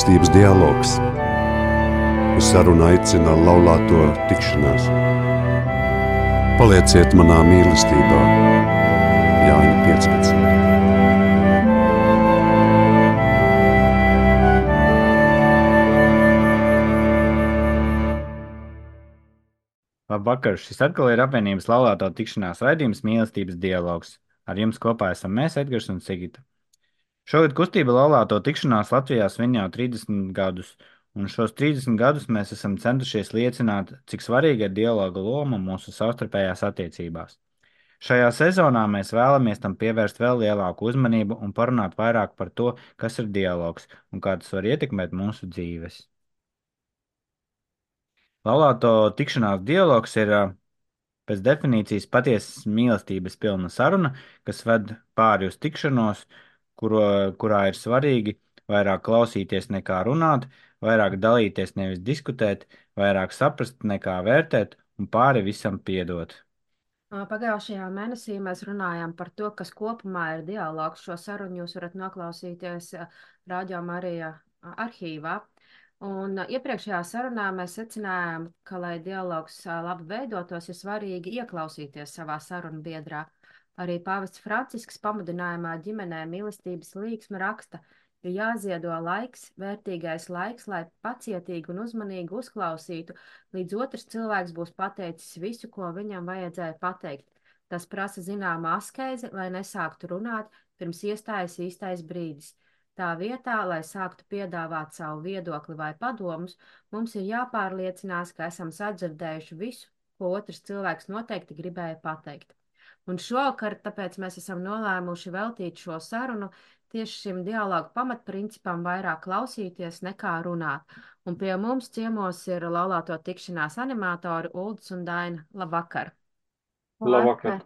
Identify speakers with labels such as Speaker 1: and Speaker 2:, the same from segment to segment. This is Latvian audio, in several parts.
Speaker 1: Mīlestības dialogs. Uz sarunu aicina laulāto tikšanās. Palieciet manā mīlestībā, Jāņa 15.
Speaker 2: Labvakar! Šis atkal ir apvienības laulāto tikšanās raidījums Mīlestības dialogs. Ar jums kopā esam mēs, Edgars un Sigita. Šogad kustība laulāto tikšanās Latvijā svin jau 30 gadus, un šos 30 gadus mēs esam centušies liecināt, cik svarīga ir dialoga loma mūsu savstarpējās attiecībās. Šajā sezonā mēs vēlamies tam pievērst vēl lielāku uzmanību un parunāt vairāk par to, kas ir dialogs un kā tas var ietekmēt mūsu dzīves. Laulāto tikšanās dialogs ir pēc definīcijas patiesas mīlestības pilna saruna, kas ved pāri uz tikšanos, kuro, kurā ir svarīgi vairāk klausīties nekā runāt, vairāk dalīties nevis diskutēt, vairāk saprast nekā vērtēt un pāri visam piedot.
Speaker 3: Pagājušajā mēnesī mēs runājām par to, kas kopumā ir dialogs. Šo sarunu jūs varat noklausīties Radio Marija arhīvā. Un iepriekšējā sarunā mēs secinājām, ka, lai dialogs labi veidotos, ir svarīgi ieklausīties savā sarunu biedrā. Arī pāvests Francisks pamudinājumā ģimenē mīlestības līksma raksta, ir jāziedo laiks, vērtīgais laiks, lai pacietīgi un uzmanīgi uzklausītu, līdz otrs cilvēks būs pateicis visu, ko viņam vajadzēja pateikt. Tas prasa zināmu askezi, lai nesāktu runāt, pirms iestājas īstais brīdis. Tā vietā, lai sāktu piedāvāt savu viedokli vai padomus, mums ir jāpārliecinās, ka esam sadzirdējuši visu, ko otrs cilvēks noteikti gribēja pateikt. Un šovakar tāpēc mēs esam nolēmuši veltīt šo sarunu tieši šim dialogu pamatprincipam vairāk klausīties nekā runāt. Un pie mums ciemos ir laulāto tikšanās animatori Uldis un Daina. Labvakar!
Speaker 4: Labvakar!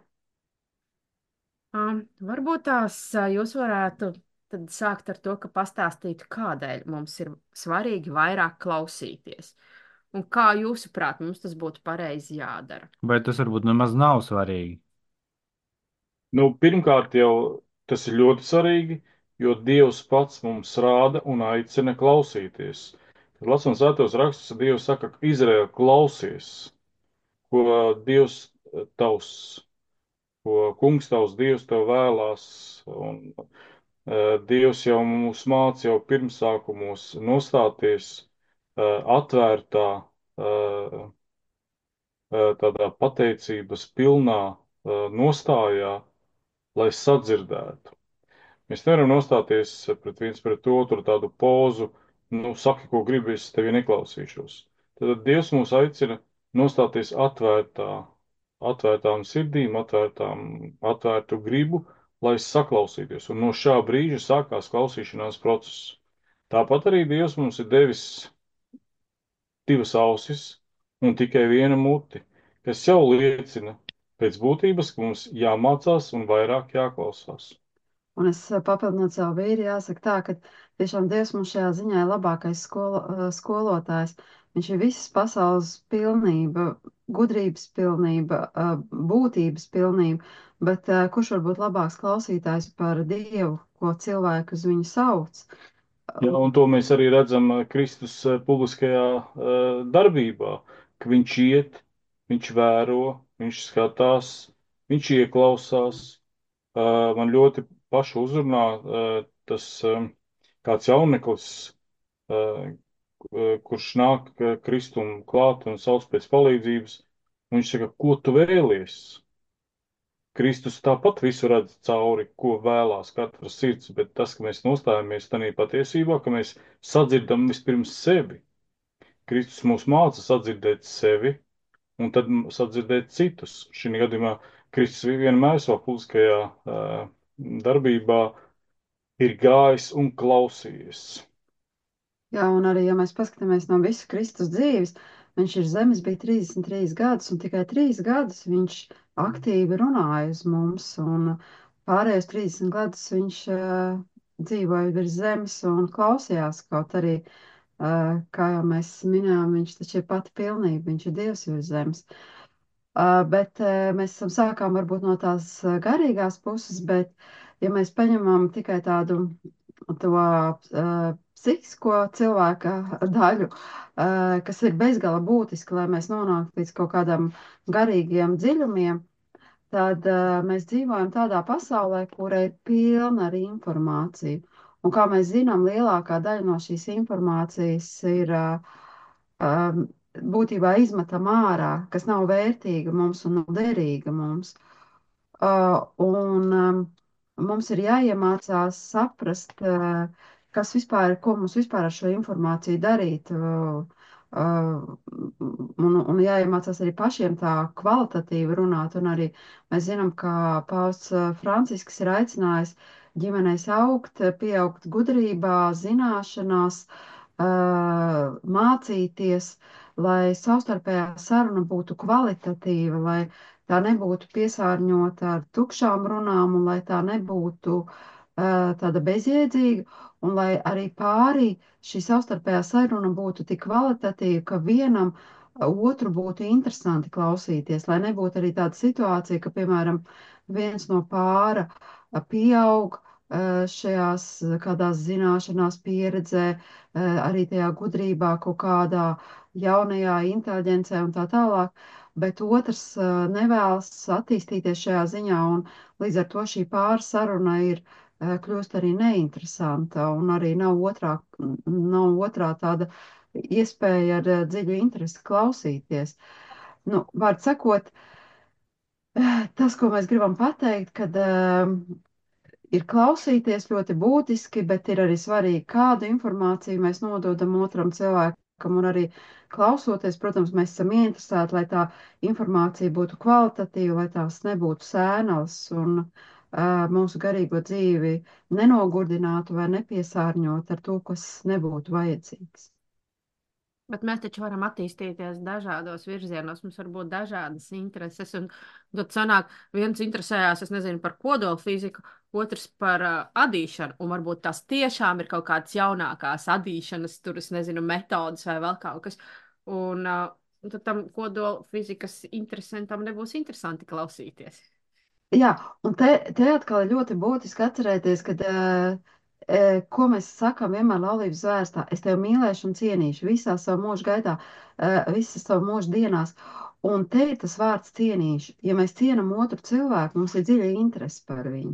Speaker 3: Um, varbūt tās jūs varētu tad sākt ar to, ka pastāstītu, kādēļ mums ir svarīgi vairāk klausīties. Un kā jūsuprāt, mums tas būtu pareizi jādara?
Speaker 2: Vai tas varbūt nemaz nav svarīgi?
Speaker 4: Nu, pirmkārt, jau tas ir ļoti svarīgi, jo Dievs pats mums rāda un aicina klausīties. Kad lasām svētos rakstus, Dievs saka, ka Izraēla klausies, ko Dievs tavs, ko kungs tavs Dievs tev vēlās. Un, Dievs jau mūs māca jau pirmsākumos nostāties atvērtā, tādā pateicības pilnā nostājā, lai sadzirdētu. Mēs nevaram nostāties pret viens pret otru tādu pozu, nu, saki, ko gribi, es tevi neklausīšos. Tad Dievs mūs aicina nostāties atvērtā, atvērtām sirdīm, atvērtām, atvērtu gribu, lai saklausīties, un no šā brīža sākās klausīšanās process. Tāpat arī Dievs mums ir devis divas ausis un tikai viena muti, kas jau liecina pēc būtības, mums jāmācās un vairāk jāklausās.
Speaker 5: Un es eh, papildinot savu vīri, jāsaka tā, ka tiešām Dievs mums šajā ziņā ir labākais skolo, eh, skolotājs. Viņš ir visas pasaules pilnība, gudrības pilnība, eh, būtības pilnība, bet kurš var būt labāks klausītājs par Dievu, ko cilvēku uz viņu sauc?
Speaker 4: Jā, un to mēs arī redzam Kristus publiskajā darbībā, ka viņš iet, viņš vēro, viņš skatās, viņš ieklausās. Man ļoti pašu uzrunā tas kāds jauneklis, kurš nāk kristum klāt un sauc pēc palīdzības, viņš saka, ko tu vēlies? Kristus tāpat visu redz cauri, ko vēlās katra sirds, bet tas, ka mēs nostājamies tādā patiesībā, ka mēs sadzirdam vispirms sevi. Kristus mūs māca sadzirdēt sevi un tad sadzirdēt citus. Šī gadījumā Kristus vienmēr savā publiskajā uh, darbībā ir gājis un klausījies.
Speaker 5: Jā, un arī, ja mēs paskatāmies no visu Kristus dzīves, viņš ir zemes, bija 33 gadus, un tikai 3 gadus viņš aktīvi runāja uz mums, un pārējos 30 gadus viņš uh, dzīvoja virs zemes un klausījās, kaut arī, uh, kā jau mēs minējām, viņš taču ir pati pilnība, viņš ir Dievs virs zemes. Bet mēs sākām varbūt no tās garīgās puses, bet ja mēs paņemam tikai tādu to psihisko cilvēka daļu, kas ir bezgala būtiski, lai mēs nonāktu līdz kaut kādam garīgiem dziļumiem, tad mēs dzīvojam tādā pasaulē, kura ir pilna ar informāciju. Un kā mēs zinām, lielākā daļa no šīs informācijas ir uh, um, būtībā izmetama ārā, kas nav vērtīga mums un nav derīga mums. Uh, un um, mums ir jāiemācās saprast, uh, kas vispār ko mums vispār ar šo informāciju darīt. Uh, uh, un, un jāiemācās arī pašiem tā kvalitatīvi runāt. Un arī mēs zinām, ka Pausts Francisks ir aicinājis ģimenēs augt, pieaugt gudrībā, zināšanās, mācīties, lai savstarpējā saruna būtu kvalitatīva, lai tā nebūtu piesārņota ar tukšām runām un lai tā nebūtu tāda bezjēdzīga un lai arī pārī šī savstarpējā saruna būtu tik kvalitatīva, ka vienam otru būtu interesanti klausīties, lai nebūtu arī tāda situācija, ka, piemēram, viens no pāra pieaug šajās kādās zināšanās pieredzē, arī tajā gudrībā, kaut kādā jaunajā inteliģencē un tā tālāk, bet otrs nevēlas attīstīties šajā ziņā, un līdz ar to šī pārsaruna ir kļūst arī neinteresanta, un arī nav otrā, nav otrā tāda iespēja ar dziļu interesi klausīties. Nu, vārds sakot, tas, ko mēs gribam pateikt, kad ir klausīties ļoti būtiski, bet ir arī svarīgi, kādu informāciju mēs nododam otram cilvēkam un arī klausoties, protams, mēs esam ieinteresēti, lai tā informācija būtu kvalitatīva, lai tās nebūtu sēnas un uh, mūsu garīgo dzīvi nenogurdinātu vai nepiesārņot ar to, kas nebūtu vajadzīgs.
Speaker 3: Bet mēs taču varam attīstīties dažādos virzienos. Mums var būt dažādas intereses. Un tad sanāk, viens interesējās, es nezinu, par kodolu fiziku, otrs par uh, adīšanu. Un varbūt tās tiešām ir kaut kādas jaunākās adīšanas, tur es nezinu, metodas vai vēl kaut kas. Un uh, tad tam kodola fizikas interesantam nebūs interesanti klausīties.
Speaker 5: Jā, un te, te atkal ir ļoti būtiski atcerēties, ka uh, ko mēs sakām vienmēr laulības zvērstā. Es tevi mīlēšu un cienīšu visā savu mūžu gaitā, visas savu mūžu dienās. Un te ir tas vārds cienīšu. Ja mēs cienam otru cilvēku, mums ir dziļa interese par viņu.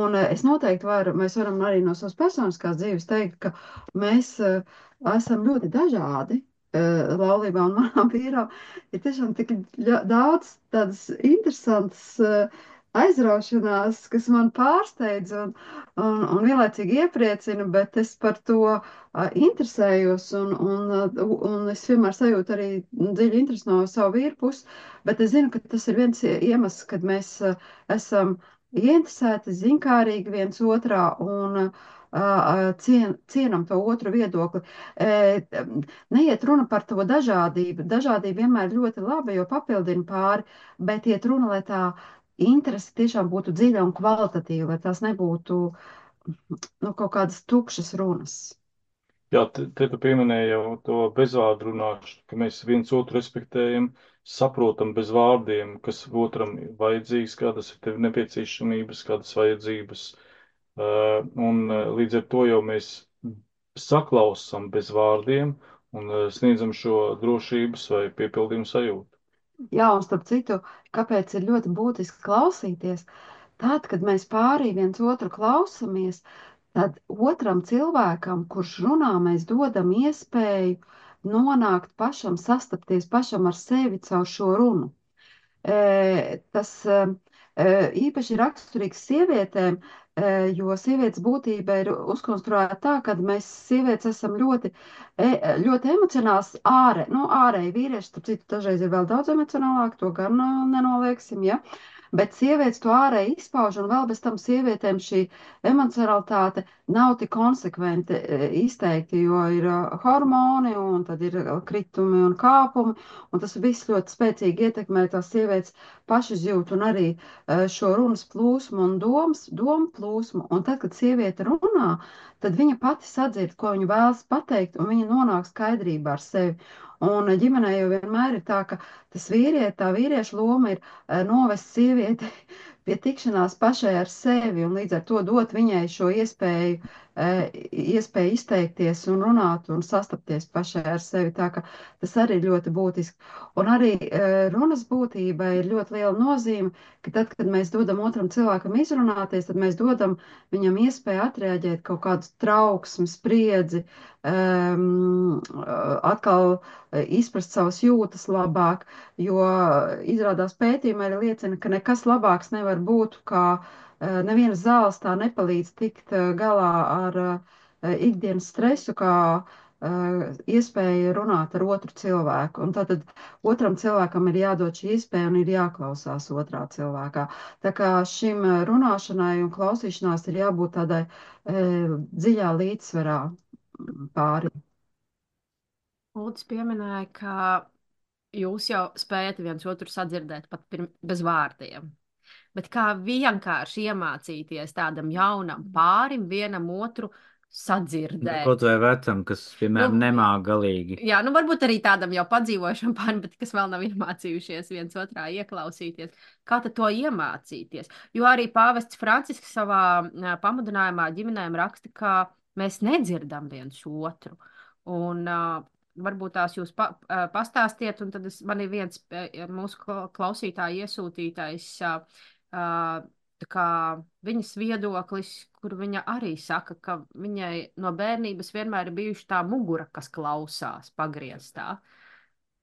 Speaker 5: Un es noteikti varu, mēs varam arī no savas personiskās dzīves teikt, ka mēs esam ļoti dažādi. Laulībā un manām vīrām ir tiešām tik daudz tādas interesantas aizraušanās, kas man pārsteidz un, un, un vienlaicīgi iepriecina, bet es par to uh, interesējos un, un, un es vienmēr sajūtu arī dziļu interesi no savu vīru puses, bet es zinu, ka tas ir viens iemesls, kad mēs uh, esam ieinteresēti, zinkārīgi viens otrā un uh, cien, cienam to otru viedokli. Neiet runa par to dažādību. Dažādība vienmēr ļoti laba, jo papildina pāri, bet iet runa, lai tā interese tiešām būtu dziļa un kvalitatīva, lai tās nebūtu nu, kaut kādas tukšas runas.
Speaker 4: Jā, te, te tu pieminēji jau to bezvārdu runāšanu, ka mēs viens otru respektējam, saprotam bez vārdiem, kas otram ir vajadzīgs, kādas ir tev nepieciešamības, kādas vajadzības. Uh, un uh, līdz ar to jau mēs saklausam bez vārdiem un uh, sniedzam šo drošības vai piepildījumu sajūtu.
Speaker 5: Jā, un starp citu, kāpēc ir ļoti būtiski klausīties? Tad, kad mēs pārī viens otru klausamies, tad otram cilvēkam, kurš runā, mēs dodam iespēju nonākt pašam, sastapties pašam ar sevi caur šo runu. E, tas e, īpaši raksturīgs sievietēm, jo sievietes būtība ir uzkonstruēta tā, ka mēs sievietes esam ļoti, ļoti emocionāls ārē, nu, ārēji vīrieši, starp citu, dažreiz ir vēl daudz emocionālāk, to gan nenolieksim, ja. Bet sievietes to ārēji izpauž, un vēl bez tam sievietēm šī emocionalitāte nav tik konsekventi e, izteikti, jo ir e, hormoni, un tad ir kritumi un kāpumi, un tas viss ļoti spēcīgi ietekmē tās sievietes pašizjūtu un arī e, šo runas plūsmu un domas, domu plūsmu. Un tad, kad sieviete runā, tad viņa pati sadzird, ko viņa vēlas pateikt, un viņa nonāk skaidrībā ar sevi. Un ģimenē jau vienmēr ir tā, ka tas vīrieti, tā vīrieša loma ir eh, novest sievieti pie tikšanās pašai ar sevi un līdz ar to dot viņai šo iespēju iespēja izteikties un runāt un sastapties pašai ar sevi. Tā ka tas arī ir ļoti būtiski. Un arī runas būtībai ir ļoti liela nozīme, ka tad, kad mēs dodam otram cilvēkam izrunāties, tad mēs dodam viņam iespēju atreaģēt kaut kādu trauksmu, spriedzi, um, atkal izprast savas jūtas labāk, jo izrādās pētījumi arī liecina, ka nekas labāks nevar būt, kā uh, nevienas zāles tā nepalīdz tikt uh, galā ar uh, ikdienas stresu, kā iespēja runāt ar otru cilvēku. Un tātad otram cilvēkam ir jādod šī iespēja un ir jāklausās otrā cilvēkā. Tā kā šim runāšanai un klausīšanās ir jābūt tādai e, dziļā līdzsvarā pāri.
Speaker 3: Lūdzu, pieminēja, ka jūs jau spējat viens otru sadzirdēt pat pirm, bez vārdiem. Bet kā vienkārši iemācīties tādam jaunam pārim, vienam otru sadzirdēt.
Speaker 2: Kaut vai vecam, kas, piemēram,
Speaker 3: Nu,
Speaker 2: nemāk galīgi.
Speaker 3: Jā, nu varbūt arī tādam jau padzīvošam pārim, bet kas vēl nav iemācījušies viens otrā ieklausīties. Kā tad to iemācīties? Jo arī pāvests Francisks savā pamudinājumā ģimenēm raksta, ka mēs nedzirdam viens otru. Un, uh, varbūt tās jūs pa, ā, pastāstiet, un tad es, man ir viens ā, mūsu kla- klausītāja iesūtītais tā kā viņas viedoklis, kur viņa arī saka, ka viņai no bērnības vienmēr ir bijuši tā mugura, kas klausās pagrieztā.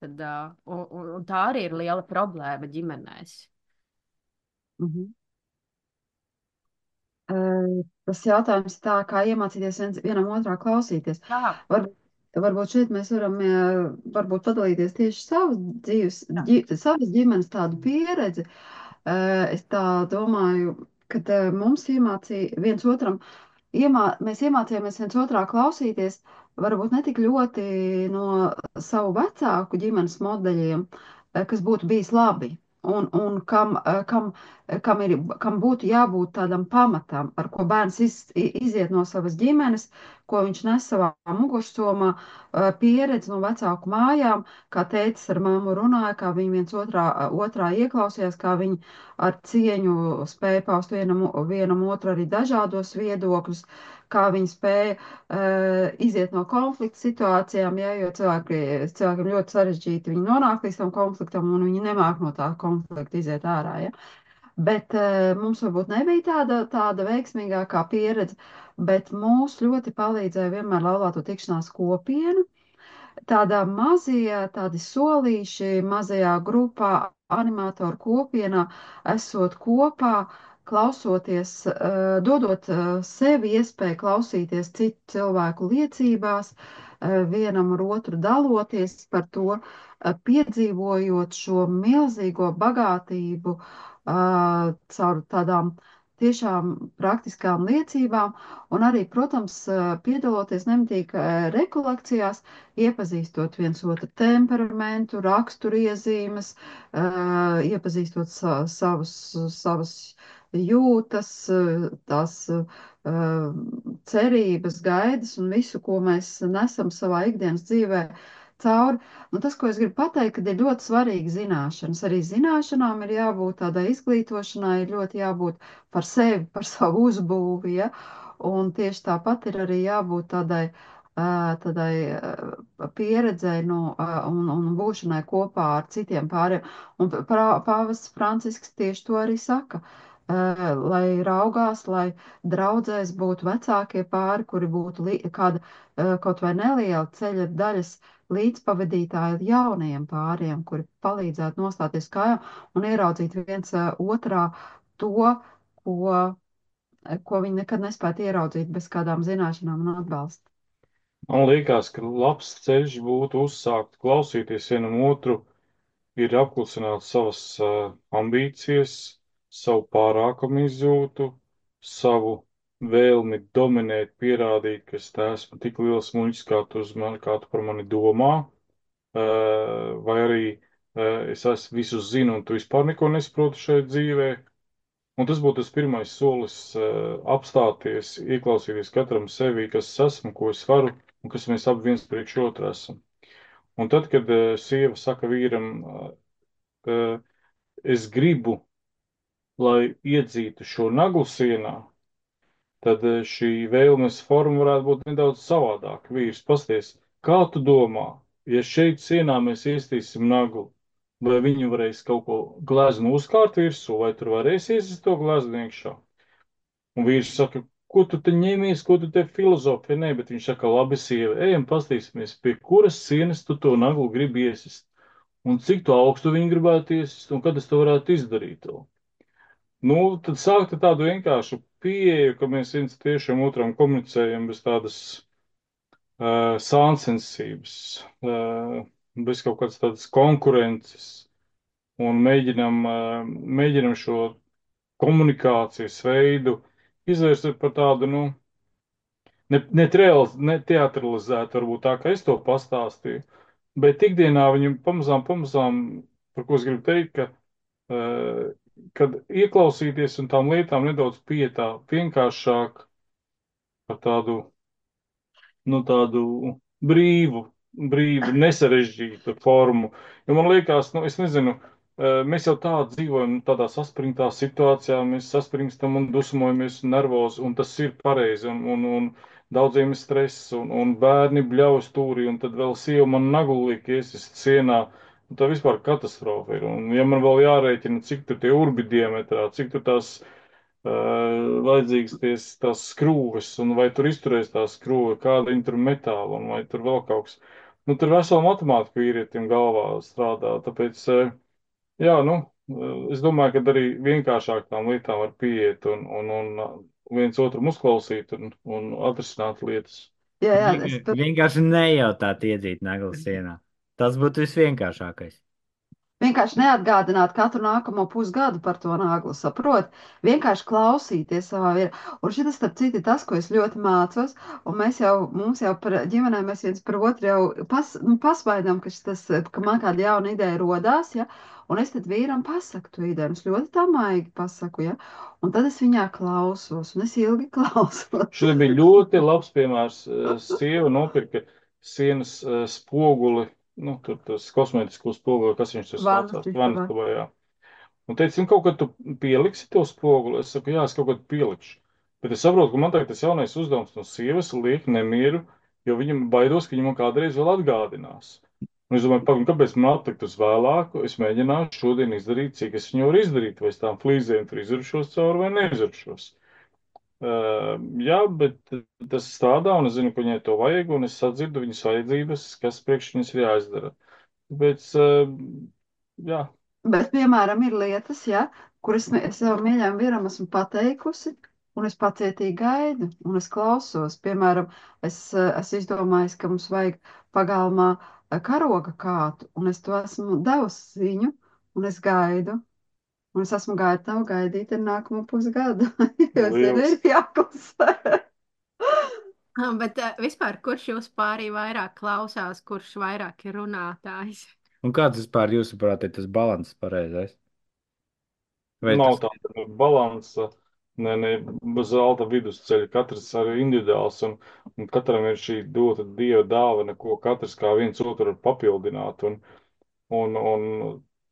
Speaker 3: Tad, un, un, un tā arī ir liela problēma ģimenēs.
Speaker 5: Mhm. Eh, Tas jautājums tā, kā iemācīties viens, vienam otrā klausīties.
Speaker 3: Jā,
Speaker 5: Var, varbūt šeit mēs varam varbūt padalīties tieši savas dzīves, ģi, savas ģimenes tādu pieredzi. Eh, Es tā domāju, ka mums iemācīja viens otram, iemā, mēs iemācījāmies viens otrā klausīties, varbūt ne tik ļoti no savu vecāku ģimenes modeļiem, eh, kas būtu bijis labi. Un, un kam, eh, kam, kam, ir, kam būtu jābūt tādam pamatam, ar ko bērns iz, iziet no savas ģimenes, ko viņš nes savā mugursomā, pieredzi no vecāku mājām, kā tētis ar mammu runāja, kā viņi viens otrā, otrā ieklausījās, kā viņi ar cieņu spēja paust vienam, vienam otru arī dažādos viedokļus, kā viņi spēja uh, iziet no konflikta situācijām, ja, jo cilvēki, cilvēkiem ļoti sarežģīti viņi nonāk līdz tam konfliktam un viņi nemāk no tā konflikta iziet ārā. Ja. Bet uh, mums varbūt nebija tāda, tāda veiksmīgākā pieredze, bet mūs ļoti palīdzēja vienmēr laulāto tikšanās kopienu. Tādā mazie, tādi solīši, mazajā grupā, animatoru kopienā, esot kopā, klausoties, uh, dodot uh, sevi iespēju klausīties citu cilvēku liecībās, vienam ar otru daloties par to, piedzīvojot šo milzīgo bagātību caur tādām tiešām praktiskām liecībām, un arī, protams, piedaloties nemitīgi rekolekcijās, iepazīstot viens otru temperamentu, raksturiezīmes, iepazīstot sa savus, savus jūtas, tās cerības, gaidas un visu, ko mēs nesam savā ikdienas dzīvē cauri. Un tas, ko es gribu pateikt, kad ir ļoti svarīgi zināšanas. Arī zināšanām ir jābūt tādai izglītošanai, ir ļoti jābūt par sevi, par savu uzbūvi, ja? Un tieši tāpat ir arī jābūt tādai, tādai pieredzei no, un, un būšanai kopā ar citiem pāriem. Un pāvests Francisks tieši to arī saka lai raugās, lai draudzēs būtu vecākie pāri, kuri būtu kāda kaut vai neliela ceļa daļas līdzpavadītāji jaunajiem pāriem, kuri palīdzētu nostāties kājām un ieraudzīt viens otrā to, ko, ko viņi nekad nespētu ieraudzīt bez kādām zināšanām un atbalstu.
Speaker 4: Man liekas, ka labs ceļš būtu uzsākt klausīties vienam otru, ir apklusināt savas uh, ambīcijas, savu pārākumu izjūtu, savu vēlmi dominēt, pierādīt, ka es esmu tik liels muļķis, kā tu, mani, kā tu par mani domā, vai arī es esmu visu zinu un tu vispār neko nesaproti šajā dzīvē. Un tas būtu tas pirmais solis apstāties, ieklausīties katram sevī, kas es esmu, ko es varu un kas mēs abi viens priekš otru esam. Un tad, kad sieva saka vīram, es gribu, lai iedzītu šo naglu sienā, tad eh, šī vēlmes forma varētu būt nedaudz savādāka. Vīrs, pasties, kā tu domā, ja šeit sienā mēs iestīsim naglu, vai viņi varēs kaut ko gleznu uzkārt virsū, vai tur varēs iesist to gleznu iekšā? Un vīrs saka, ko tu te ņemies, ko tu te filozofē, nē, bet viņš saka, labi, sieva, ejam pastīsimies, pie kuras sienas tu to naglu gribi iesist, un cik tu augstu viņu gribētu iesist, un kad es to varētu izdarīt. Vēl. Nu, tad sākt ar tādu vienkāršu pieeju, ka mēs viens tiešām otram komunicējam bez tādas uh, sāncensības, uh, bez kaut kādas tādas konkurences. Un mēģinam, uh, mēģinam šo komunikācijas veidu izvērst par tādu, nu, ne, ne, treals, ne teatralizētu, varbūt tā, ka es to pastāstīju, bet ikdienā viņam pamazām, pamazām, par ko es gribu teikt, ka uh, kad ieklausīties un tām lietām nedaudz pietā vienkāršāk par tādu, nu, tādu brīvu, brīvu, nesarežģītu formu. Jo man liekas, nu, es nezinu, mēs jau tā dzīvojam tādā saspringtā situācijā, mēs saspringstam un dusmojamies nervozi, un tas ir pareizi, un, un, un daudziem ir stress, un, un bērni bļauj stūrī, un tad vēl sieva man nagulīgi iesist sienā, uh, tā vispār katastrofa ir. Un, ja man vēl jārēķina, cik tur tie urbi diametrā, cik tur tās uh, vajadzīgas ties, tās skrūves, un vai tur izturēs tā skrūve, kāda viņa tur metāla, un vai tur vēl kaut kas. Nu, tur vesela matemātika vīrietim galvā strādā. Tāpēc, uh, jā, nu, es domāju, ka arī vienkāršāk tām lietām var pieiet un, un, un viens otru uzklausīt un, un atrisināt lietas.
Speaker 5: Jā, jā, es...
Speaker 2: Vienkārši nejautāt iedzīt naglu sienā. Tas būtu visvienkāršākais.
Speaker 5: Vienkārši neatgādināt katru nākamo pusgadu par to naglu, saprot? Vienkārši klausīties savā vietā. Un šis, starp citu, ir tas, ko es ļoti mācos. Un mēs jau, mums jau par ģimenē, mēs viens par otru jau pas, nu, pasvaidām, ka, tas, ka man kāda jauna ideja rodās, ja? Un es tad vīram pasaku to ideju, es ļoti tā maigi pasaku, ja? Un tad es viņā klausos, un es ilgi klausos.
Speaker 4: Šodien bija ļoti labs piemērs. Sieva nopirka sienas spoguli nu, tur tas kosmētiskos spoguļi, kas viņš tur saucās, vanistubā, jā. Un teica, nu, kaut kad tu pieliksi to spoguli, es saku, jā, es kaut kad pielikšu. Bet es saprotu, ka man tagad tas jaunais uzdevums no sievas liek nemieru, jo viņam baidos, ka viņam kādreiz vēl atgādinās. Un es domāju, pagaidām, kāpēc man atlikt uz vēlāku? Es mēģināšu šodien izdarīt, cik es viņu varu izdarīt, vai es tām flīzēm tur izuršos cauri vai neizuršos. Uh, jā, bet tas strādā, un es zinu, ka viņai to vajag, un es sadzirdu viņas vajadzības, kas priekš viņas ir jāizdara. Tāpēc, uh, jā.
Speaker 5: Bet, piemēram, ir lietas, ja, kuras es savam mīļajam vīram esmu pateikusi, un es pacietīgi gaidu, un es klausos. Piemēram, es, es izdomāju, ka mums vajag pagalmā karoga kātu, un es to esmu devusi viņu, un es gaidu. Un es esmu gatava gaidīt ar nākamo pusgadu, jo zinu, ir jāklusē.
Speaker 3: Bet uh, vispār, kurš jūs pārī vairāk klausās, kurš vairāk ir runātājs?
Speaker 2: Un kāds vispār jūsuprāt ir tas balans pareizais?
Speaker 4: Vai Nav tas... tāda balansa, ne, ne, zelta vidusceļa, katrs arī individuāls, un, un katram ir šī dota Dieva dāvana, ko katrs kā viens otru var papildināt, un, un, un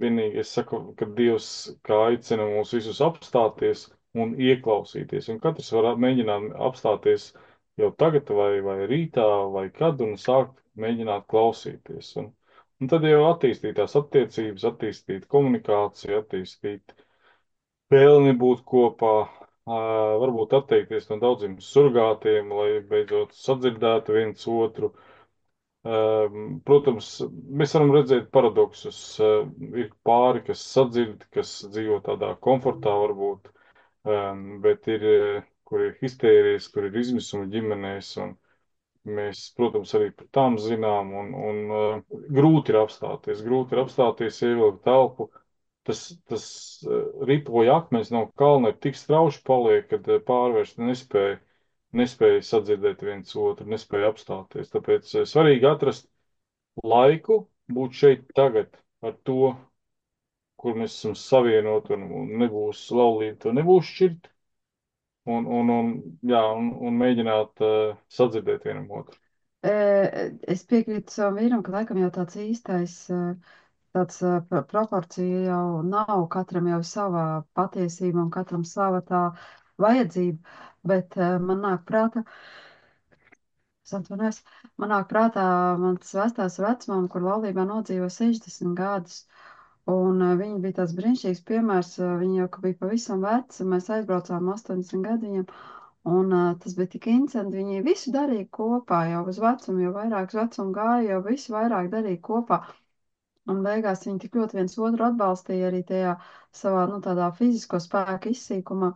Speaker 4: Vienīgi es saku, ka Dievs kā aicina mūs visus apstāties un ieklausīties. Un katrs var mēģināt apstāties jau tagad, vai, vai rītā, vai kad, un sākt mēģināt klausīties. Un, un tad jau attīstīt tās attiecības, attīstīt komunikāciju, attīstīt vēlmi būt kopā, varbūt atteikties no daudziem surgātiem, lai beidzot sadzirdētu viens otru Ehm, protams, mēs varam redzēt paradoksus. Ehm, ir pāri, kas sadzird, kas dzīvo tādā komfortā, varbūt, ehm, bet ir, kur ir histērijas, kur ir izmisuma ģimenēs. Mēs, protams, arī par tām zinām, un, un grūti ir apstāties. Grūti ir apstāties, ievilkt telpu. Tas, tas ripoja akmens no kalna ir tik strauši paliek, kad pārvērst nespēja nespēja sadzirdēt viens otru, nespēja apstāties. Tāpēc eh, svarīgi atrast laiku, būt šeit tagad ar to, kur mēs esam savienoti un, un nebūs laulība, nebūs šķirt. Un, un, un, jā, un, un mēģināt uh, sadzirdēt vienam otru.
Speaker 5: Es piekrītu savam vīram, ka laikam jau tāds īstais tāds proporcija jau nav, katram jau savā patiesība un katram sava tā vajadzība. Bet uh, man nāk prātā, es atvainojos, man nāk prātā mans vecās vecmām, kur laulībā nodzīvo 60 gadus. Un uh, viņa bija tāds brīnišķīgs piemērs. Uh, viņa jau bija pavisam veca. Mēs aizbraucām 80 gadu viņam. Un uh, tas bija tik interesanti. Viņi visu darīja kopā, jau uz vecumu, jau vairākus vecumu gāja, jau visu vairāk darīja kopā. Un beigās viņi tik ļoti viens otru atbalstīja arī tajā savā, nu, tādā fizisko spēku izsīkumā.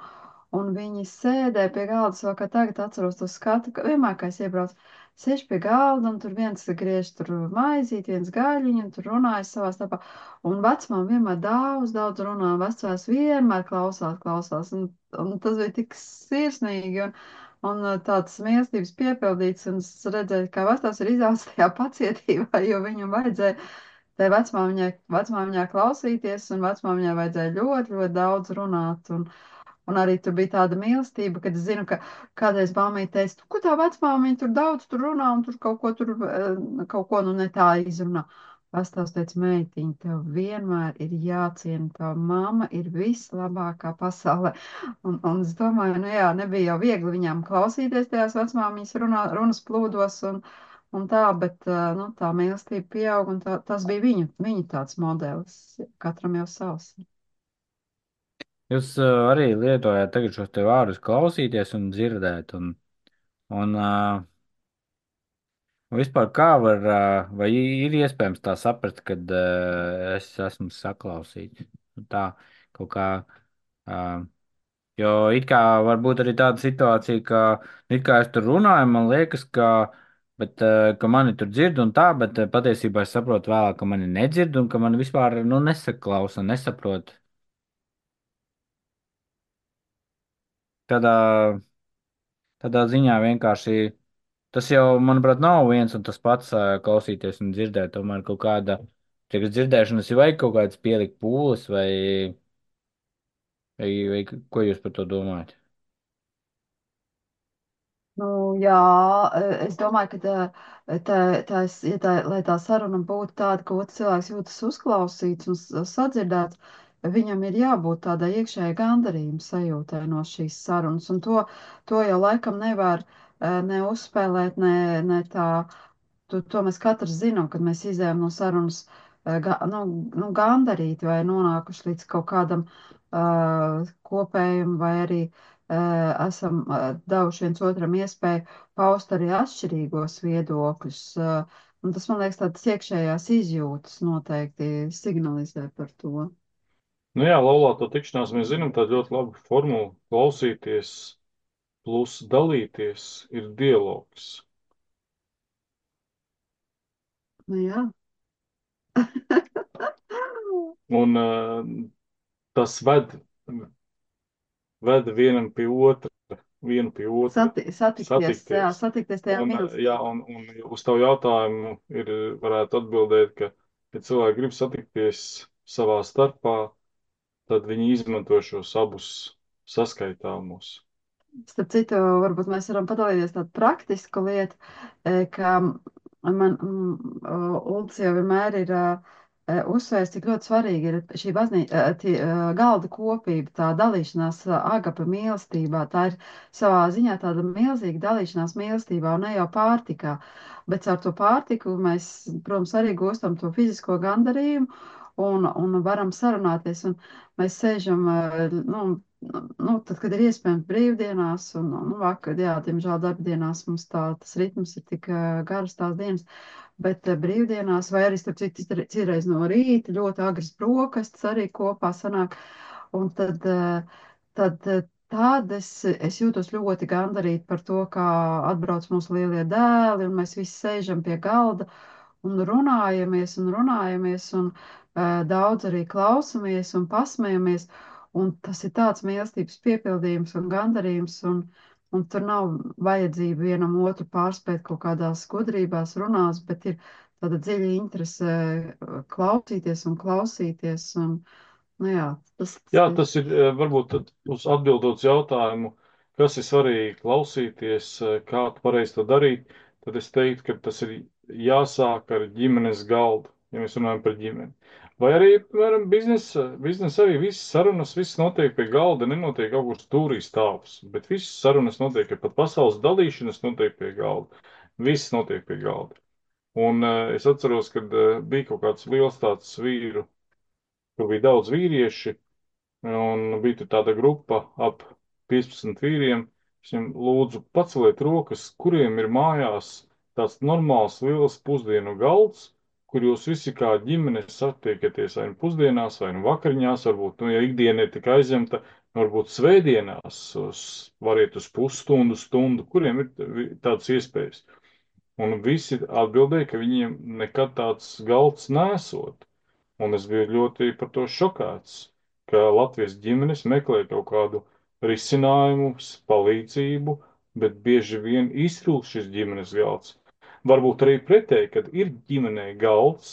Speaker 5: Un viņi sēdēja pie galda, vēl kā tagad atceros to skatu, ka vienmēr, kad es iebraucu, sēž pie galda, un tur viens griež tur maizīt, viens gaļiņu, un tur runājas savā starpā. Un vecmām vienmēr daudz, daudz runā, vecās vienmēr klausās, klausās. Un, un tas bija tik sirsnīgi un, un tāds mīlestības piepildīts, un es redzēju, kā vecās ir izaugstas tajā pacietībā, jo viņam vajadzēja tai vecmāmiņai, vecmāmiņā klausīties, un vecmāmiņai vajadzēja ļoti, ļoti daudz runāt. Un, Un arī tur bija tāda mīlestība, kad es zinu, ka kādreiz māmīte teica, ko tā vecmāmiņa tur daudz tur runā un tur kaut ko tur, kaut ko nu ne tā izrunā. Pastāvs teica, meitiņa, tev vienmēr ir jāciena, tā mamma ir vislabākā pasaulē. Un, un es domāju, nu jā, nebija jau viegli viņām klausīties tajās vecmāmiņas runā, runas plūdos un, un tā, bet nu, tā mīlestība pieaug un tā, tas bija viņu, viņu tāds modelis. Katram jau savs.
Speaker 2: Jūs uh, arī lietojat tagad šos te vārdus klausīties un dzirdēt. Un, un, uh, vispār kā var, uh, vai ir iespējams tā saprast, kad uh, es esmu saklausīts? Tā kaut kā. Uh, jo it kā var būt arī tāda situācija, ka it kā es tur runāju, man liekas, ka, bet, uh, ka mani tur dzird un tā, bet uh, patiesībā es saprotu vēlāk, ka mani nedzird un ka mani vispār nu, nesaklausa, nesaprot. Tādā, tādā ziņā vienkārši tas jau, manuprāt, nav viens un tas pats ā, klausīties un dzirdēt. Tomēr kaut kāda priekš dzirdēšanas ir vajag kaut kāds pielikt pūles vai, vai, vai ko jūs par to domājat?
Speaker 5: Nu, jā, es domāju, ka tā, tā, tā, ja tā, lai tā saruna būtu tāda, ka otrs cilvēks jūtas uzklausīts un sadzirdēts, viņam ir jābūt tādai iekšējai gandarījuma sajūtai no šīs sarunas. Un to, to jau laikam nevar ne uzspēlēt, ne, ne tā. To, to mēs katrs zinām, kad mēs izējām no sarunas ga, nu, nu, gandarīti vai nonākuši līdz kaut kādam uh, kopējam vai arī uh, esam devuši viens otram iespēju paust arī atšķirīgos viedokļus. Un tas, man liekas, tādas iekšējās izjūtas noteikti signalizē par to.
Speaker 4: Nu jā, laulāto tikšanās mēs zinām tādu ļoti labu formulu. Klausīties plus dalīties ir dialogs.
Speaker 5: Nu jā.
Speaker 4: Un uh, tas ved veda vienam pie otra, vienu pie otra.
Speaker 5: Sati, satikties, satikties. Jā, satikties tajā
Speaker 4: un,
Speaker 5: mīlestībā.
Speaker 4: jā, un, un uz tavu jautājumu ir, varētu atbildēt, ka, ja cilvēki grib satikties savā starpā, tad viņi izmanto šos abus saskaitāmus.
Speaker 5: Starp citu, varbūt mēs varam padalīties tādu praktisku lietu, ka man, Ulds jau vienmēr ir uh, uzsvērs, cik ļoti svarīgi ir šī baznīca, galda kopība, tā dalīšanās agapa mīlestībā. Tā ir savā ziņā tāda milzīga dalīšanās mīlestībā un ne jau pārtikā. Bet ar to pārtiku mēs, protams, arī gūstam to fizisko gandarījumu un, un varam sarunāties. Un mēs sēžam, nu, nu, tad, kad ir iespējams brīvdienās un, nu, vakar, jā, diemžēl darbdienās mums tā, tas ritms ir tik garas tās dienas. Bet eh, brīvdienās, vai arī starp citu, citreiz no rīta, ļoti agras brokastis arī kopā sanāk. Un tad, eh, tad eh, Tad es, es jūtos ļoti gandarīti par to, kā atbrauc mūsu lielie dēli, un mēs visi sēžam pie galda un runājamies, un runājamies, un daudz arī klausamies un pasmējamies. Un tas ir tāds mīlestības piepildījums un gandarījums, un, Un tur nav vajadzība vienam otru pārspēt kaut kādās gudrībās, runās, bet ir tāda dziļa interese klausīties un klausīties. Un, nu jā, tas,
Speaker 4: jā, tas ir varbūt uz atbildot jautājumu, kas ir svarīgi klausīties, kā pareizi to darīt, tad es teiktu, ka tas ir jāsāk ar ģimenes galdu, ja mēs runājam par ģimeni. Vai arī, piemēram, biznesa, biznesa arī visas sarunas, viss notiek pie galda, nenotiek kur stūrī stāvs, bet visas sarunas notiek, pat pasaules dalīšanas notiek pie galda. Viss notiek pie galda. Un uh, es atceros, kad uh, bija kaut kāds liels tāds vīru, kur bija daudz vīrieši, un bija tāda grupa ap 15 vīriem. Es viņam lūdzu paceliet rokas, kuriem ir mājās tāds normāls liels pusdienu galds, kur jūs visi kā ģimene satiekaties vai nu pusdienās, vai nu vakariņās, varbūt, nu, ja ikdiena ir tik aizņemta, varbūt svētdienās variet uz pusstundu, stundu, kuriem ir tādas iespējas. Un visi atbildēja, ka viņiem nekad tāds galds nesot. Un es biju ļoti par to šokēts, ka Latvijas ģimenes meklē kaut kādu risinājumu, palīdzību, bet bieži vien iztrūkst šis ģimenes galds. Varbūt arī pretēji, kad ir ģimenē galds,